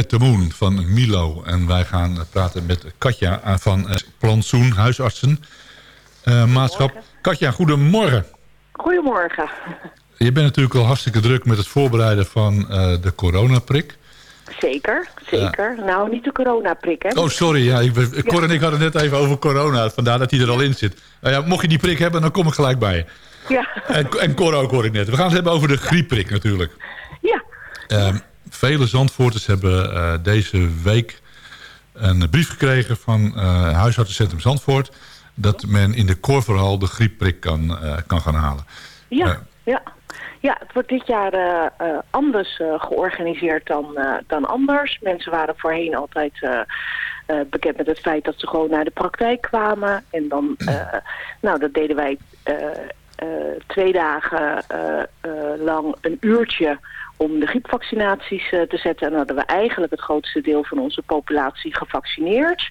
at the Moon van Milo. En wij gaan praten met Katja van eh, Plantsoen, huisartsen. eh, maatschap. Katja, goedemorgen. Goedemorgen. Je bent natuurlijk al hartstikke druk met het voorbereiden van eh, de coronaprik. Zeker, zeker. Nou, niet de coronaprik, hè? Oh, sorry. Ja, ik, Cor en ik hadden het net even over corona. Vandaar dat hij er al in zit. Nou ja, mocht je die prik hebben, dan kom ik gelijk bij je. Ja. En, en Cor ook, hoor ik net. We gaan het hebben over de griepprik natuurlijk. Ja. Ehm, vele Zandvoorters hebben eh, deze week een brief gekregen van eh huisartsencentrum Zandvoort... dat men in de Korverhal de griepprik kan, eh, kan gaan halen. Ja, ja. Ja, het wordt dit jaar anders georganiseerd dan, dan anders. Mensen waren voorheen altijd bekend met het feit dat ze gewoon naar de praktijk kwamen. En dan, *clears throat* nou, dat deden wij twee dagen lang een uurtje om de griepvaccinaties eh, te zetten. En dan hadden we eigenlijk het grootste deel van onze populatie gevaccineerd.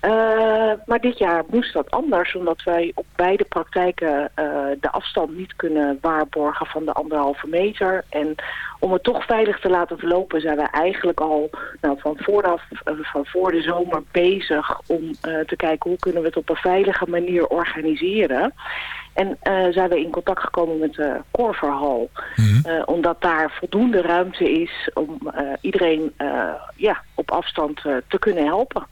Eh, maar dit jaar moest dat anders, omdat wij op beide praktijken eh, de afstand niet kunnen waarborgen van de anderhalve meter. En om het toch veilig te laten verlopen zijn we eigenlijk al nou, van vooraf, van voor de zomer bezig om te kijken hoe kunnen we het op een veilige manier organiseren. En eh, zijn we in contact gekomen met de Korverhal. Eh, omdat daar voldoende ruimte is om eh, iedereen eh, ja, op afstand eh, te kunnen helpen.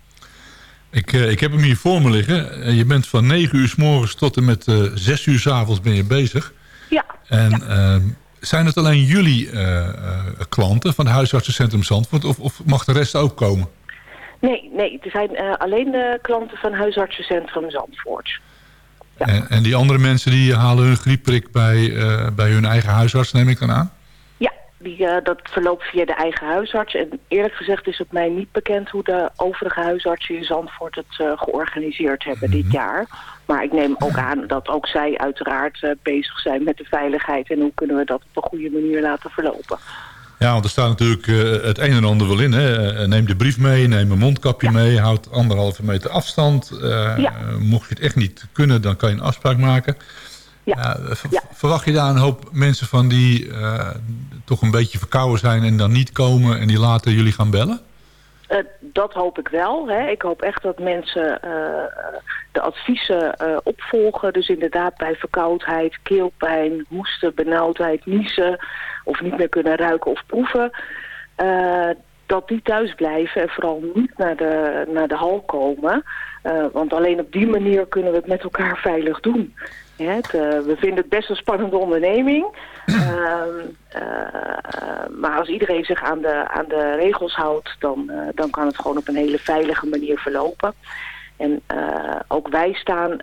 Ik, eh, ik heb hem hier voor me liggen. Eh, je bent van 9 uur s morgens tot en met eh 6 uur s avonds ben je bezig. Ja. En ehm, zijn het alleen jullie eh, eh, klanten van het huisartsencentrum Zandvoort... Of, of mag de rest ook komen? Nee, nee, er zijn eh, alleen de klanten van huisartsencentrum Zandvoort. En, en die andere mensen die halen hun griepprik bij, eh, bij hun eigen huisarts, neem ik dan aan? Ja, die, eh, dat verloopt via de eigen huisarts. En eerlijk gezegd is het mij niet bekend hoe de overige huisartsen in Zandvoort het eh, georganiseerd hebben dit jaar. Maar ik neem ook aan dat ook zij uiteraard bezig zijn met de veiligheid en hoe kunnen we dat op een goede manier laten verlopen. Ja, want er staat natuurlijk eh, het een en ander wel in. Hè? Eh, Neem de brief mee, neem een mondkapje mee, houd anderhalve meter afstand. Eh, Ja. mocht je het echt niet kunnen, dan kan je een afspraak maken. Ja, ver- Verwacht je daar een hoop mensen van die toch een beetje verkouden zijn en dan niet komen en die later jullie gaan bellen? Eh, dat hoop ik wel. Hè. Ik hoop echt dat mensen eh, de adviezen eh, opvolgen. Dus inderdaad bij verkoudheid, keelpijn, hoesten, benauwdheid, niezen... of niet meer kunnen ruiken of proeven... dat die thuis blijven en vooral niet naar de, naar de hal komen. Want alleen op die manier kunnen we het met elkaar veilig doen. Het, eh, we vinden het best een spannende onderneming. *clears throat* Ehm, eh, maar als iedereen zich aan de, aan de regels houdt, dan, eh, dan kan het gewoon op een hele veilige manier verlopen. En ook wij staan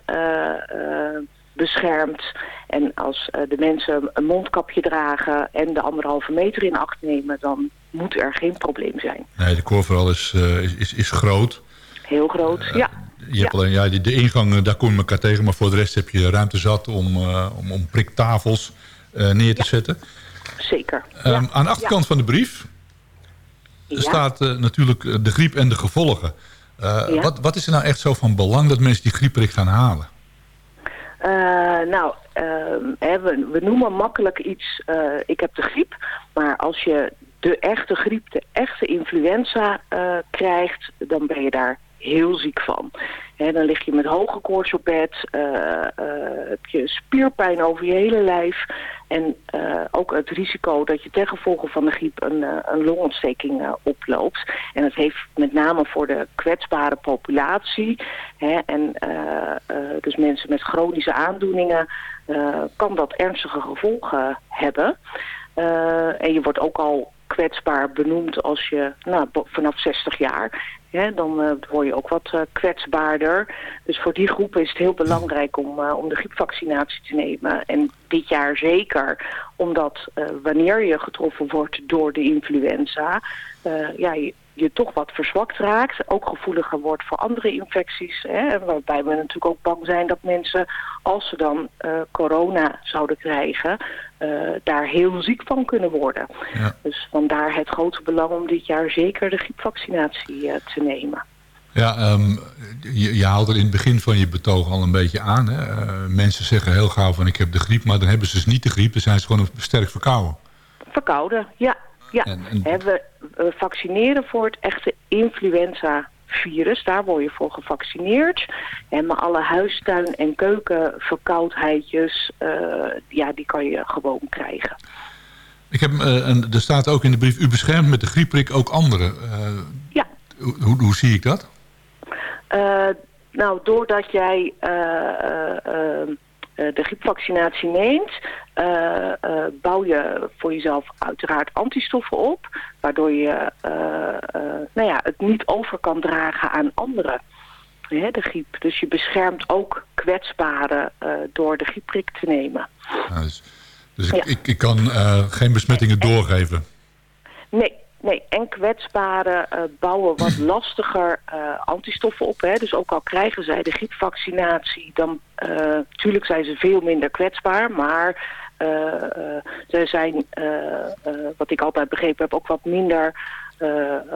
beschermd. En als de mensen een mondkapje dragen en de anderhalve meter in acht nemen, dan moet er geen probleem zijn. Nee, de koorverhaal is, is, is, is groot. Heel groot, ja. Je hebt alleen ja, de, de ingang, daar kom je elkaar tegen. Maar voor de rest heb je ruimte zat om, eh, om, om priktafels eh, neer te zetten. Zeker. Ehm, aan de achterkant van de brief staat eh, natuurlijk eh, de griep en de gevolgen. Eh, wat, wat is er nou echt zo van belang dat mensen die griepprik gaan halen? Eh, nou, ehm, hè, we, we noemen makkelijk iets, eh, ik heb de griep. Maar als je de echte griep, de echte influenza eh, krijgt, dan ben je daar heel ziek van. Dan lig je met hoge koorts op bed, eh, eh, heb je spierpijn over je hele lijf. En eh, ook het risico dat je ten gevolge van de griep een, een longontsteking oploopt. En dat heeft met name voor de kwetsbare populatie... En dus mensen met chronische aandoeningen... kan dat ernstige gevolgen hebben. En je wordt ook al kwetsbaar benoemd als je nou, vanaf 60 jaar... Dan eh, word je ook wat eh, kwetsbaarder. Dus voor die groep is het heel belangrijk om, eh, om de griepvaccinatie te nemen. En dit jaar zeker, omdat wanneer je getroffen wordt door de influenza... ja, je, je toch wat verzwakt raakt. Ook gevoeliger wordt voor andere infecties. Hè, waarbij we natuurlijk ook bang zijn dat mensen, als ze dan corona zouden krijgen... eh, daar heel ziek van kunnen worden. Dus vandaar het grote belang om dit jaar zeker de griepvaccinatie eh, te nemen. Ja, ehm, je, je haalt er in het begin van je betoog al een beetje aan. Hè? Eh, mensen zeggen heel gauw van ik heb de griep, maar dan hebben ze dus niet de griep. Dan zijn ze gewoon sterk verkouden. Verkouden, ja. ja. We, we vaccineren voor het echte influenza-virus. Daar word je voor gevaccineerd. En maar alle huistuin- en keukenverkoudheidjes, eh, ja, die kan je gewoon krijgen. Ik heb, eh, een, er staat ook in de brief, u beschermt met de griepprik ook anderen. Eh, Ja. Hoe, hoe zie ik dat? Nou, doordat jij de griepvaccinatie neemt, eh, eh, bouw je voor jezelf uiteraard antistoffen op, waardoor je eh, eh, nou ja, het niet over kan dragen aan anderen. Hè, de griep. Dus je beschermt ook kwetsbaren eh, door de griepprik te nemen. Ja, dus dus ik, ik, ik kan eh, geen besmettingen doorgeven. Nee, nee. En kwetsbaren eh, bouwen wat *clears throat* lastiger eh, antistoffen op. Hè. Dus ook al krijgen zij de griepvaccinatie, dan natuurlijk zijn ze veel minder kwetsbaar. Maar ze zijn, wat ik altijd begrepen heb, ook wat minder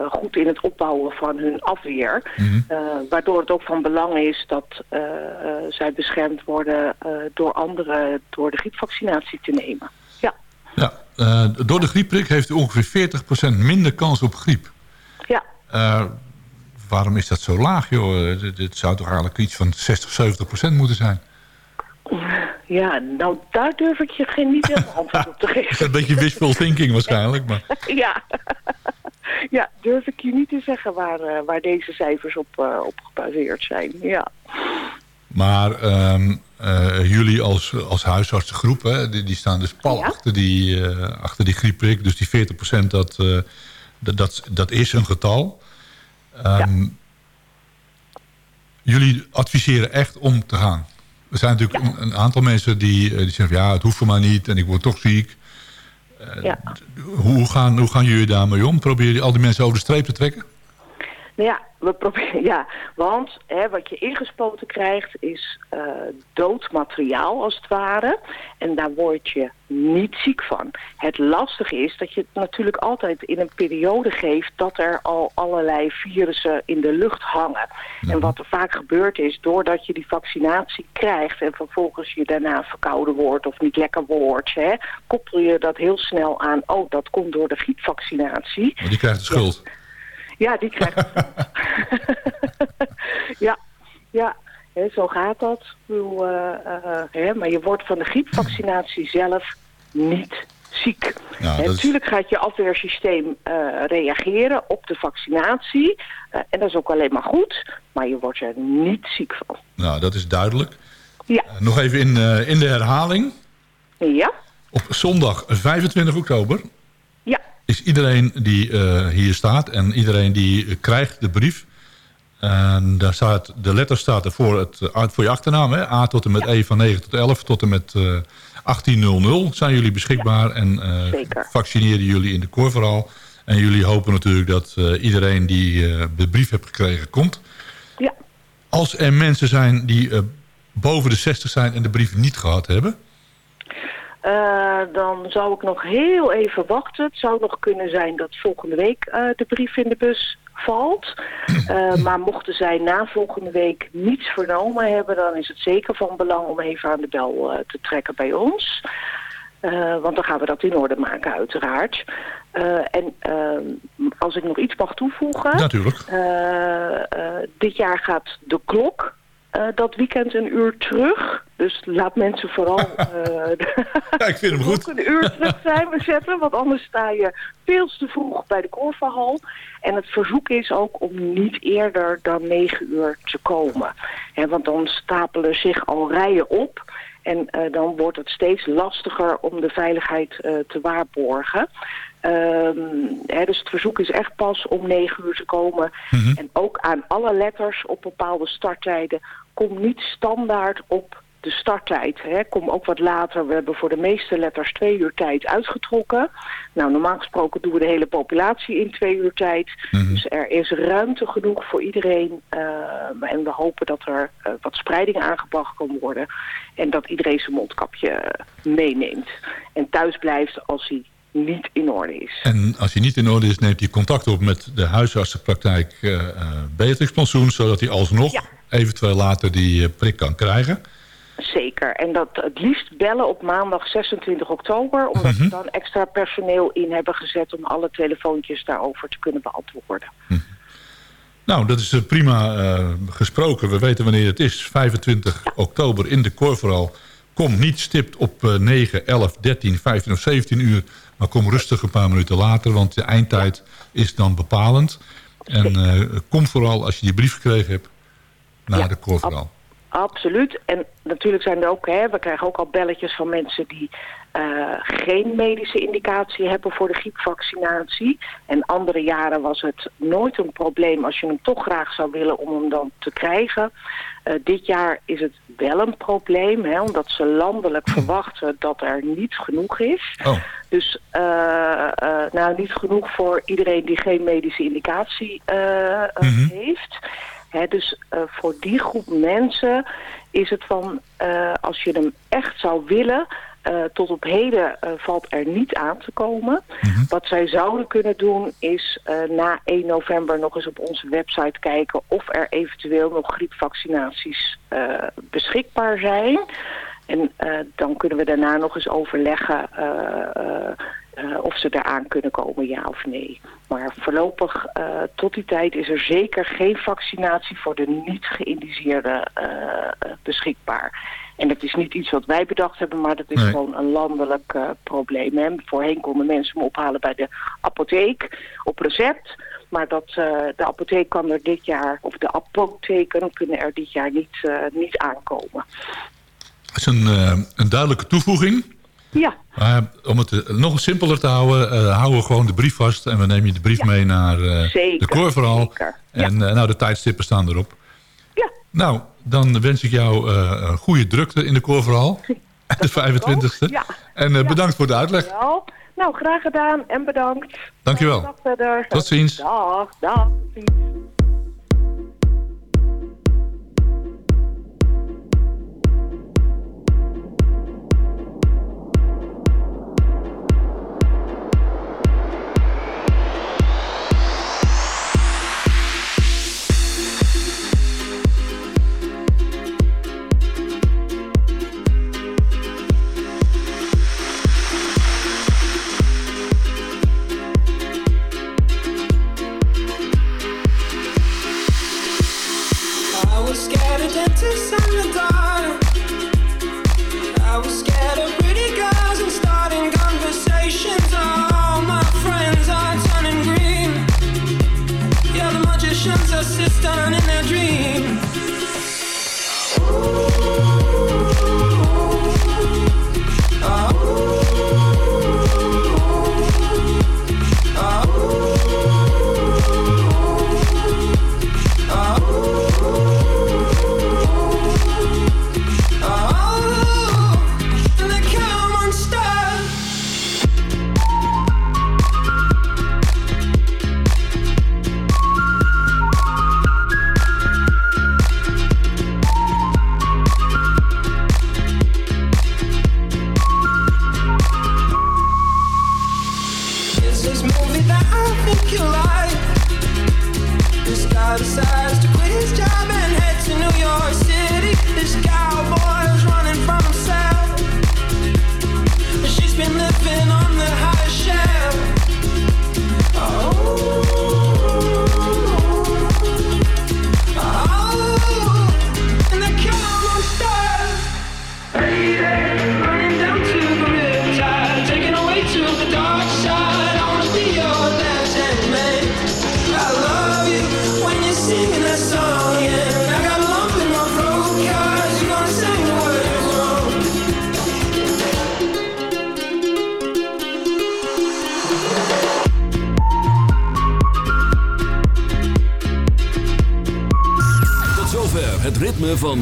goed in het opbouwen van hun afweer. Eh, waardoor het ook van belang is dat zij beschermd worden door anderen door de griepvaccinatie te nemen. Ja. Eh, door de griepprik heeft u ongeveer 40% minder kans op griep. Ja. Eh, waarom is dat zo laag, joh? Eh, Dit, zou toch eigenlijk iets van 60, 70% moeten zijn? Ja, nou daar durf ik je geen niet helemaal antwoord op te *laughs* geven. Een beetje wishful thinking waarschijnlijk, maar... *laughs* ja. *laughs* ja, durf ik je niet te zeggen waar, waar deze cijfers op, op gebaseerd zijn. Ja. Maar ehm, eh, jullie als, als huisartsengroep, hè, die, die staan dus pal achter, die, eh, achter die griepprik. Dus die 40% dat, eh, dat, dat, dat is een getal. Ehm, Jullie adviseren echt om te gaan. Er zijn natuurlijk een, een aantal mensen die, die zeggen... van, ja, het hoeft voor mij niet en ik word toch ziek. Hoe, gaan, hoe gaan jullie daarmee om? Probeer je al die mensen over de streep te trekken? Nou ja, we proberen, *laughs* ja, want hè, wat je ingespoten krijgt is eh dood materiaal als het ware. En daar word je niet ziek van. Het lastige is dat je het natuurlijk altijd in een periode geeft dat er al allerlei virussen in de lucht hangen. En wat er vaak gebeurt is, doordat je die vaccinatie krijgt en vervolgens je daarna verkouden wordt of niet lekker wordt, hè, koppel je dat heel snel aan, oh dat komt door de griepvaccinatie. Maar die krijgt de schuld. Ja, die krijgt. *laughs* ja, ja. Zo gaat dat. Bedoel, eh, eh, maar je wordt van de griepvaccinatie zelf niet ziek. Ja, is- Natuurlijk gaat je afweersysteem eh, reageren op de vaccinatie. en dat is ook alleen maar goed. Maar je wordt er niet ziek van. Nou, dat is duidelijk. Ja. Nog even in, in de herhaling. Ja? Op zondag 25 oktober Ja. Is iedereen die eh, hier staat en iedereen die eh, krijgt de brief. En daar staat, de letter staat er voor, het, eh, voor je achternaam. Hè? A tot en met E van 9 tot 11 tot en met eh 1800 zijn jullie beschikbaar. En zeker. vaccineren jullie in de koorverhaal. En jullie hopen natuurlijk dat iedereen die de brief heeft gekregen komt. Ja. Als er mensen zijn die boven de 60 zijn en de brief niet gehad hebben... Eh, dan zou ik nog heel even wachten. Het zou nog kunnen zijn dat volgende week eh, de brief in de bus valt. *clears throat* Eh, maar mochten zij na volgende week niets vernomen hebben... dan is het zeker van belang om even aan de bel te trekken bij ons. Want dan gaan we dat in orde maken uiteraard. En ehm, als ik nog iets mag toevoegen... Natuurlijk. Dit jaar gaat de klok eh, dat weekend een uur terug. Dus laat mensen vooral *laughs* eh, Ja, ik vind hem goed. *laughs* een uur terug zijn we zetten. Want anders sta je veel te vroeg bij de Korverhal. En het verzoek is ook om niet eerder dan negen uur te komen. Want dan stapelen zich al rijen op. En eh, dan wordt het steeds lastiger om de veiligheid te waarborgen. Ehm, hè, dus het verzoek is echt pas om negen uur te komen. En ook aan alle letters op bepaalde starttijden. Kom niet standaard op de starttijd. Hè. Kom ook wat later. We hebben voor de meeste letters twee uur tijd uitgetrokken. Nou, normaal gesproken doen we de hele populatie in twee uur tijd. Dus er is ruimte genoeg voor iedereen. Ehm, en we hopen dat er eh, wat spreiding aangebracht kan worden. En dat iedereen zijn mondkapje eh, meeneemt. En thuis blijft als hij niet in orde is. En als hij niet in orde is, neemt hij contact op met de huisartsenpraktijk uh, Beatrix Plantsoen... zodat hij alsnog eventueel later die eh, prik kan krijgen. Zeker. En dat het liefst bellen op maandag 26 oktober... omdat we dan extra personeel in hebben gezet... om alle telefoontjes daarover te kunnen beantwoorden. Nou, dat is prima gesproken. We weten wanneer het is. 25 oktober in de Korveral. Kom niet stipt op eh, 9, 11, 13, 15 of 17 uur... maar kom rustig een paar minuten later... want de eindtijd is dan bepalend. En eh, kom vooral als je die brief gekregen hebt... naar de Korveral. Absoluut. En natuurlijk zijn er ook, hè, we krijgen ook al belletjes van mensen die eh, geen medische indicatie hebben voor de griepvaccinatie. En andere jaren was het nooit een probleem als je hem toch graag zou willen om hem dan te krijgen. Eh, dit jaar is het wel een probleem, hè, omdat ze landelijk verwachten dat er niet genoeg is. Dus eh, eh, nou, niet genoeg voor iedereen die geen medische indicatie eh, eh, heeft. Hè, dus voor die groep mensen is het van, als je hem echt zou willen, eh, tot op heden eh, valt er niet aan te komen. Wat zij zouden kunnen doen is eh, na 1 november nog eens op onze website kijken of er eventueel nog griepvaccinaties beschikbaar zijn. En dan kunnen we daarna nog eens overleggen of ze eraan kunnen komen, ja of nee. Maar voorlopig, tot die tijd, is er zeker geen vaccinatie voor de niet geïndiceerde beschikbaar. En dat is niet iets wat wij bedacht hebben, maar dat is Nee. gewoon een landelijk eh, probleem. Hè. Voorheen konden mensen hem ophalen bij de apotheek op recept. Maar dat, eh, de apotheek kan er dit jaar, of de apotheken kunnen er dit jaar niet, eh, niet aankomen. Dat is een, een duidelijke toevoeging. Ja. Maar om het nog simpeler te houden, houden we gewoon de brief vast... en we nemen je de brief mee naar eh, Zeker, de. En nou, de tijdstippen staan erop. Nou, dan wens ik jou eh, een goede drukte in de koorverhaal. *laughs* De 25e. Ja. En eh, bedankt voor de uitleg. Wel. Nou, graag gedaan en bedankt. Dankjewel. Tot ziens. Dag, dag. Tot ziens.